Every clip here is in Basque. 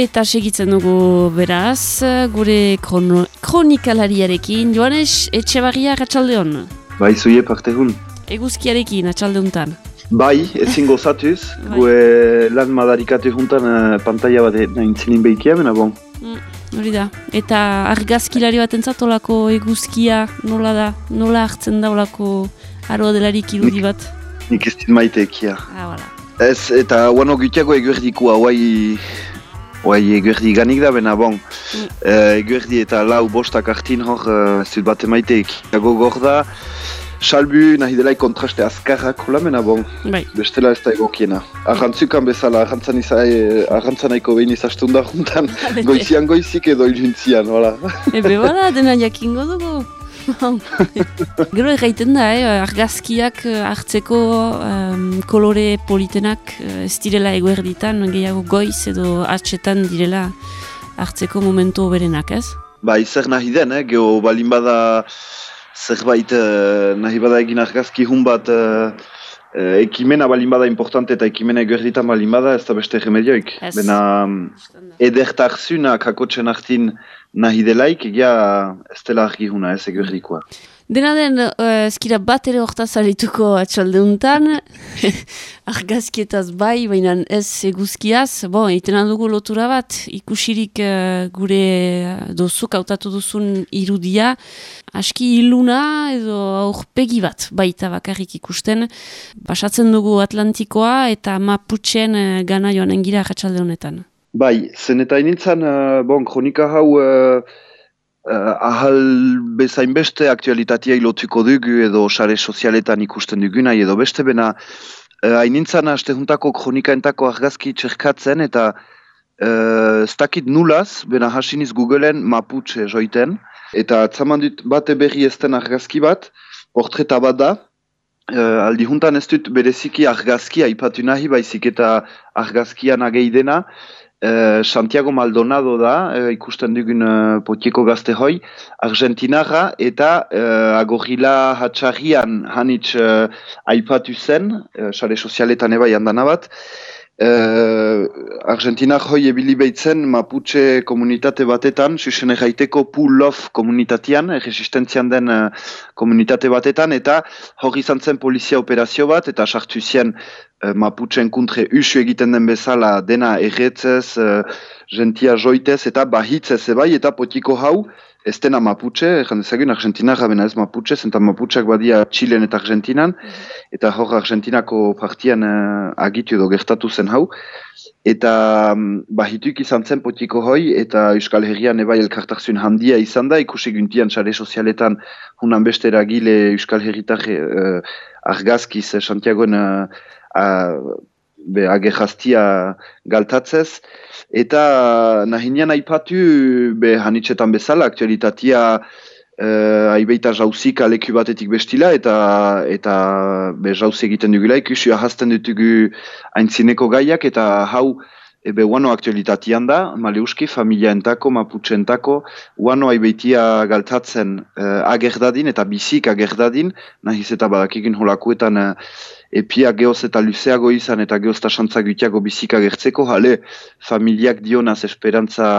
Eta segitzen dugu beraz, gure krono, kronikalariarekin, Joanes, etxe barria atxaldeon? Bai, zuie parte hun. Eguzkiarekin atxaldeuntan? Bai, ezin gozatuz, bai. gue lan madarikatu juntan uh, pantalla bat nahi intzinin behikia, mena bon. Mm, hori da, eta argazkilari bat entzat olako eguzkia nola da, nola hartzen da olako aroa delarik irudi bat? Nik ez din maite ekia. Ah, voilà. Ez, eta guano gutiako eguerdiko hauai Oai, eguerdi ganik da, bena bon. Mm. Uh, eguerdi eta lau bostak hartin hor, uh, zut bat emaiteik. Gago gor da, salbu nahi dela kontraste azkarrak hola, bena bon. Bai. Bestela ez da egokiena. Arrantzukan bezala, arrantzan izai, arrantzanaiko behin izastun da juntan. Goizian goizik edo iluntzian, hola. Ebe bala, dena jakingo dugu. Gero egiten da, eh, argazkiak eh, hartzeko um, kolore politenak uh, ez direla eguerditan, gehiago goiz edo atxetan direla hartzeko momentu berenak, ez? Ba, izer nahi den, eh? geho balin bada zerbait uh, nahi bada egin argazki hun bat uh, uh, ekimena balin bada importante eta ekimena eguerditan balin bada ez da beste remedioik. Bena edertarzuna kakotxen hartin nahi delaik, egia ez dela argi huna ez eguerdikoa. Dena den, uh, bat ere hortaz arituko atxaldeuntan, argazkietaz bai, baina ez eguzkiaz, bon, iten dugu lotura bat, ikusirik uh, gure dozuk hautatu duzun irudia, aski iluna edo aurpegi bat baita bakarrik ikusten, basatzen dugu Atlantikoa eta Mapuchen uh, gana joan engira atxaldeunetan. Bai, zen eta inintzen, uh, bon, kronika hau uh, uh, ahal bezain beste aktualitatea ilotuko dugu edo sare sozialetan ikusten dugu nahi edo beste bena uh, hainintzen haste juntako kronikaentako argazki txerkatzen eta uh, ez nulaz, bena hasiniz Googleen Mapuche joiten eta atzaman dut bate berri ezten argazki bat, portreta bat da, Uh, aldi juntan ez dut bereziki argazkia ipatu nahi baizik eta argazkian agei dena Eh, Santiago Maldonado da, uh, ikusten dugun uh, potieko gazte hoi, Argentinara eta uh, agorila hatxarrian hanitz uh, aipatu zen, uh, sare sozialetan eba jandan abat, Uh, Argentinak hoi ebili behitzen Mapuche komunitate batetan, susen erraiteko Pool of komunitatean, resistentzian den uh, komunitate batetan, eta hori izan zen polizia operazio bat, eta sartu zien uh, Mapucheen kuntre usu egiten den bezala dena erretzez, uh, gentia joitez, eta bahitzez ebai, eta potiko hau, ez dena Mapuche, egan dezagun Argentina gabena ez Mapuche, zenta Mapucheak badia Txilen eta Argentinan, mhm. eta hor Argentinako partian uh, agitu edo gertatu zen hau, eta um, bahituk izan zen potiko hoi, eta Euskal Herrian ebai elkartarzun handia izan da, ikusi guntian txare sozialetan hunan beste eragile Euskal Herritar uh, argazkiz Santiagoen uh, uh, galtatzez, Eta nahinean aipatu, be hanitzetan bezala, aktualitatea uh, aibeita jauzik aleku batetik bestila, eta eta be jauz egiten dugula, ikusi ahazten dutugu aintzineko gaiak, eta hau ebe guano aktualitatean da, maleuski, familia entako, maputxe entako, guano aibeitia galtatzen uh, agerdadin eta bizik agerdadin, nahiz eta badakikin holakuetan uh, epia geoz eta luzeago izan eta geoz tasantza gutiago bizika gertzeko, jale familiak dionaz esperantza,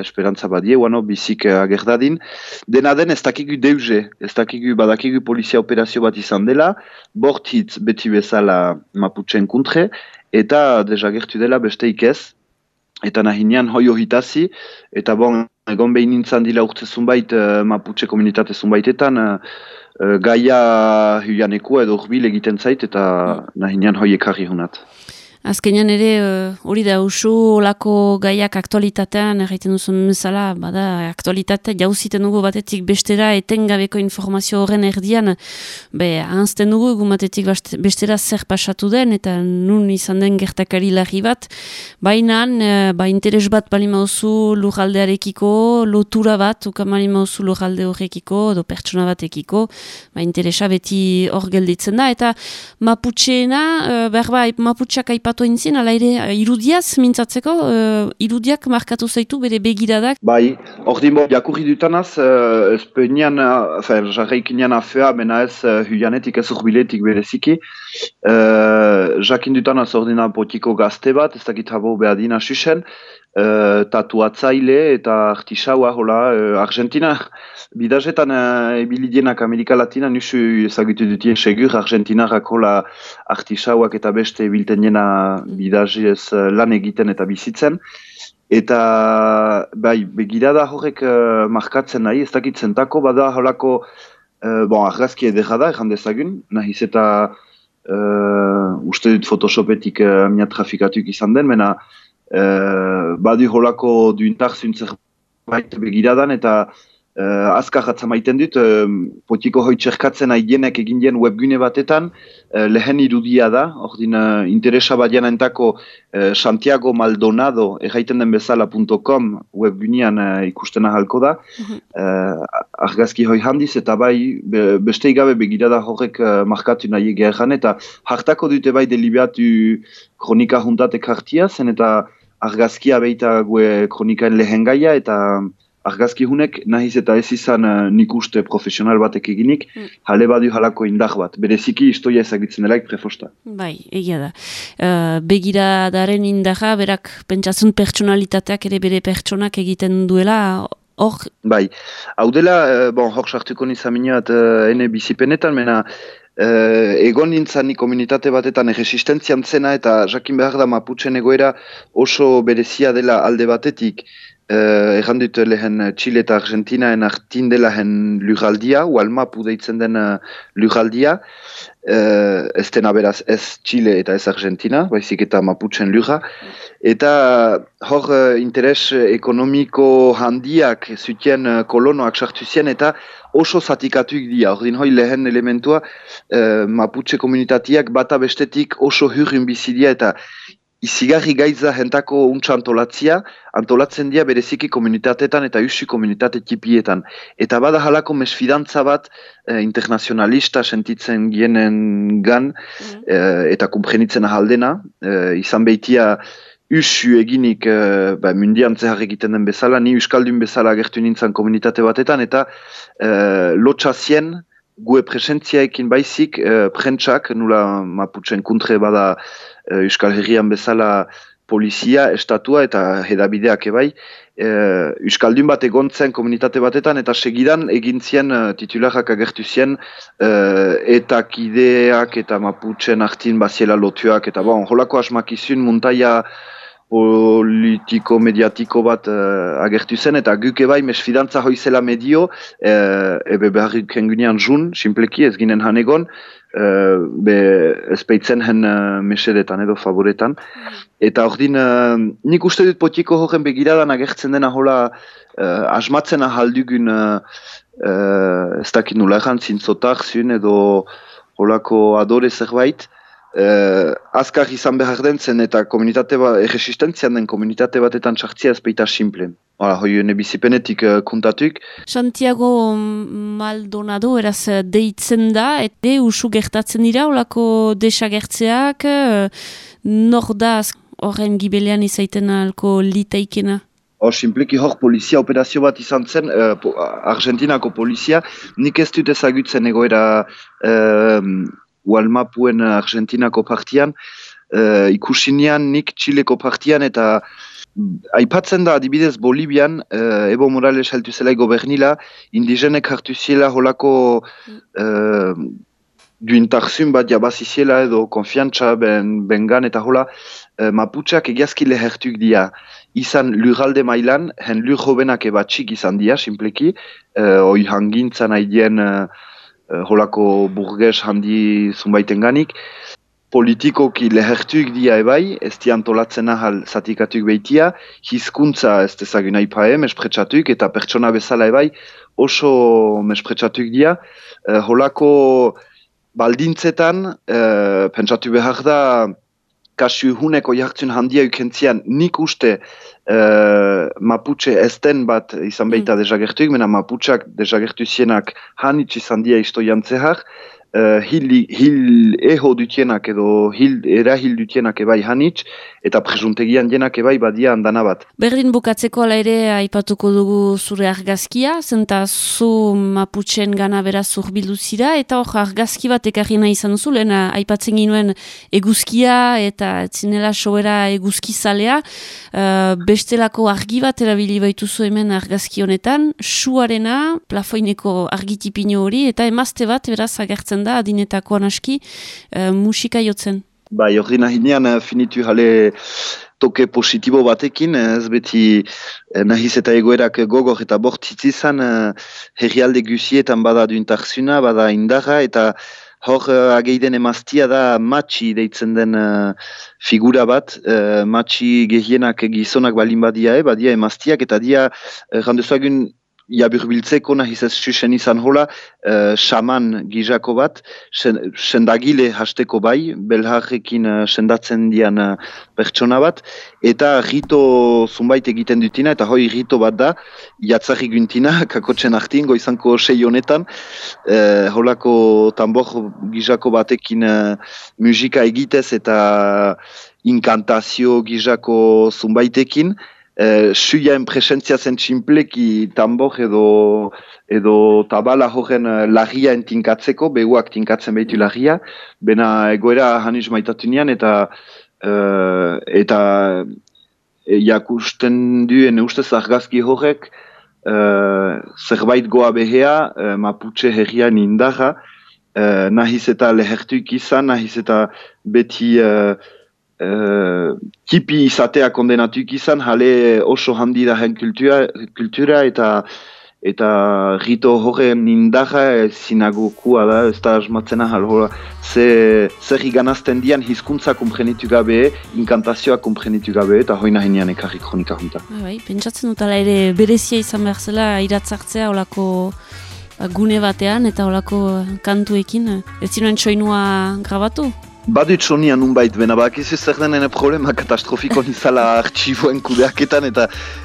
esperantza badie, bueno, bizik agerdadin. Dena den ez dakigu deuze, ez dakigu badakigu polizia operazio bat izan dela, bortitz beti bezala maputxen kuntre, eta dezagertu dela beste ikez, eta nahinean hoi ohitazi, eta bon, egon behin nintzen dila urte zunbait, uh, maputxe komunitate zunbaitetan, uh, gaia huianeko edo urbil egiten zait, eta nahinean hoi ekarri hunat. Azkenean ere, eh, hori da, usu olako gaiak aktualitatean, erraiten duzun bezala, bada, aktualitatea jauziten dugu batetik bestera, etengabeko informazio horren erdian, be, ahanzten dugu, egun batetik bestera zer pasatu den, eta nun izan den gertakari larri bat, baina, e, ba, interes bat bali mauzu lujaldearekiko, lotura bat, uka bali mauzu lujalde horrekiko, do pertsona batekiko, ba, interesa beti hor gelditzen da, eta maputxeena, e, berba, maputxak aipatu entzien, ala ere, eh, irudiaz mintzatzeko, uh, irudiak markatu zaitu bere begiradak? Bai, hor dimbo, jakurri dutanaz, uh, espenian, uh, jarraik inean afea, bena ez uh, huianetik ez urbiletik bereziki, uh, jakin dutanaz hor dina potiko gazte bat, ez dakit habo behadina susen, uh, tatuatzaile eta artisaua, hola, uh, Argentina, bidazetan uh, ebilidienak Amerika Latina, nusu ezagutu dutien segur, Argentinarak hola artisauak eta beste ebilten jena bidazez lan egiten eta bizitzen. Eta, bai, begirada horrek uh, markatzen nahi, ez dakit zentako, bada holako, uh, bon, argazki edera da, erran dezagun, nahiz eta uh, uste dut photoshopetik uh, mina trafikatuk izan den, mena uh, badu holako duintar zuntzer baita begiradan, eta Uh, azkar maiten dut, uh, potiko hoi txerkatzen haidienek egin dien webgune batetan, uh, lehen irudia da, ordin uh, interesa bat entako uh, Santiago Maldonado erraiten den bezala.com webgunean uh, ikusten ahalko da, uh, argazki hoi handiz, eta bai be, beste igabe begirada horrek uh, markatu nahi egeran, eta hartako dute bai delibiatu kronika juntatek hartia, zen eta argazkia beita gue kronikaen lehen gaia, eta argazki hunek nahiz eta ez izan uh, nik uste profesional batek eginik, mm. jale badu halako indar bat. Bereziki istoia ezagitzen delaik prefosta. Bai, egia da. Uh, begira daren indarra, berak pentsatzen pertsonalitateak ere bere pertsonak egiten duela, hor? Bai, hau dela, uh, bon, hor sartuko nizaminuat uh, ene bizipenetan, mena, egon nintzen ni komunitate batetan erresistentzian zena eta jakin behar da Mapuchen egoera oso berezia dela alde batetik Uh, Egan dut lehen Chile eta Argentinaen artin dela hen lugaldia, ualma pudeitzen den uh, lugaldia, uh, ez dena beraz ez Chile eta ez Argentina, baizik eta Mapuchen luga. Eta hor interes ekonomiko handiak zutien uh, kolonoak sartu zien eta oso zatikatuik dira. Ordin hoi lehen elementua uh, Mapuche komunitatiak bata bestetik oso hurrin bizidia eta izigarri gaitza jentako untsa antolatzia, antolatzen dira bereziki komunitatetan eta usi komunitate tipietan. Eta bada halako mesfidantza bat eh, internazionalista sentitzen gienen gan mm. eh, eta kumprenitzen ahaldena. Eh, izan behitia usu eginik eh, ba, mundian zehar egiten den bezala, ni uskaldun bezala agertu nintzen komunitate batetan eta eh, lotxazien gue presentziaekin baizik eh, prentsak, nula maputzen kuntre bada uh, Euskal Herrian bezala polizia, estatua eta hedabideak ebai, uh, Euskaldun bat egontzen komunitate batetan eta segidan egin zien titularrak agertu zien uh, eta kideak eta maputzen artin baziela lotuak eta bon, holako asmakizun muntaia politiko, mediatiko bat uh, agertu zen, eta guke bai mesfidantza hoizela medio, uh, ebe beharrik hengunean jun, simpleki ez ginen hanegon, uh, be ezpeitzen hen uh, mesedetan edo favoretan. Mm. Eta hor din, uh, nik uste dut potiko horren begiradan agertzen dena hola uh, asmatzen ahaldugun uh, uh, ez dakit nula egan zintzotak zuen edo holako adore zerbait, Uh, azkar izan behar den zen eta komunitate ba, erresistentzian den komunitate batetan txartzia ezpeita simple. Hala, hoi hone bizipenetik uh, kuntatuik. Santiago Maldonado eraz uh, deitzen da, eta usu gertatzen dira, olako desagertzeak, uh, nor da horren gibelean izaiten alko litaikena? Hor, simpleki hor polizia operazio bat izan zen, uh, Argentinako polizia, nik ez dut ezagutzen egoera Walmapuen Argentinako partian, uh, ikusinean nik Txileko partian eta aipatzen da adibidez Bolibian, uh, Evo Morales heltu zela gobernila, indigenek hartu ziela holako uh, duintarzun bat jabaziziela edo konfiantza ben, bengan eta hola uh, Maputxak egiazki lehertuk dia. Izan lurralde mailan, hen lur jovenak ebatxik izan dia, simpleki, uh, oi hangintzan haidien uh, holako burges handi zunbaiten ganik. Politikoki lehertuik dia ebai, ez di antolatzen ahal zatikatuk behitia, hizkuntza ez dezagun aipae, mespretsatuik, eta pertsona bezala ebai oso mespretsatuik dia. Uh, holako baldintzetan, uh, pentsatu behar da, kasu huneko jartzen handia ukentzian, nik uste uh, Mapuche esten bat izan behita mm. dezagertuik, mena Mapucheak dezagertu zienak hanitz izan dia isto jantzehar, uh, hil, hil eho dutienak edo hil, era hil dutienak ebai hanitz, eta presuntegian jenak ebai badia handana bat. Berdin bukatzeko ala ere aipatuko dugu zure argazkia, zenta zu maputxen gana beraz zurbildu zira, eta hor argazki bat ekarri nahi izan duzu, lehen aipatzen ginuen eguzkia eta zinela soera eguzkizalea, uh, bestelako argi bat erabili baituzu hemen argazki honetan, suarena, plafoineko argitipino hori, eta emazte bat beraz agertzen da, adinetako anaski, uh, musika jotzen. Bai, hori nahinean eh, finitu jale toke positibo batekin, ez beti eh, nahiz eta egoerak gogor eta bortitz izan, herrialde gusietan bada duintarzuna, bada indarra, eta hor ageiden emaztia da matxi deitzen den figura bat, matxi gehienak gizonak balin badia, e, badia emaztiak, eta dia, randezuagun, jaburbiltzeko nahiz ez susen izan hola, uh, shaman gizako bat, sendagile hasteko bai, belharrekin uh, sendatzen dian uh, pertsona bat, eta rito zunbait egiten dutina, eta hoi rito bat da, jatzarri guntina, kakotzen artin, goizanko sei honetan, uh, holako tambor gizako batekin uh, musika egitez eta inkantazio gizako zunbaitekin, eh, suiaen presentzia zen txinpleki tambor edo, edo tabala horren uh, lagia entinkatzeko, beguak tinkatzen behitu lagia, bena egoera haniz maitatu nian eta uh, eta e, jakusten duen ustez argazki horrek uh, zerbait goa behea uh, Mapuche herrian indarra, uh, nahiz eta lehertuik izan, nahiz eta beti uh, tipi izatea kondenatuik izan, jale oso handi da kultura, kultura eta eta rito horren indaja zinagokua da, ez da asmatzena jalo, ze, zer iganazten dian hizkuntza komprenitu gabe, inkantazioa komprenitu gabe, eta hoina henian ekarri kronika junta. Bai, bai, pentsatzen dut ere berezia izan behar zela iratzartzea olako ba, gune batean eta olako kantuekin, ez zinuen txoinua grabatu? Badut sonia nunbait, bena bakizu zer denen problema katastrofiko nizala artxiboen kudeaketan eta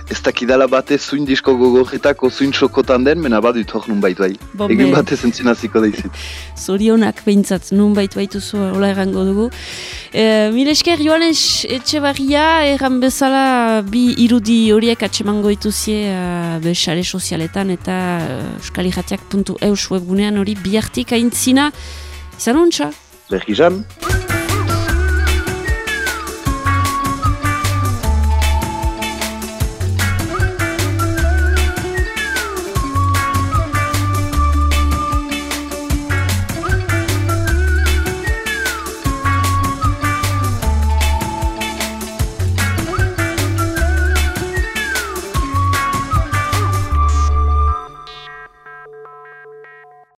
ez dakidala bate zuin disko gogorretako zuin sokotan den, bena badut hor nunbait bai. Egin batez entzinaziko da izit. Zorionak behintzat nunbait baituzu hola errango dugu. E, Milesker Joanes etxe barria erran bezala bi irudi horiek atsemango ituzie uh, besare sozialetan eta uh, euskaliratiak.eus webgunean hori biartik aintzina. Izan ontsa? berrigan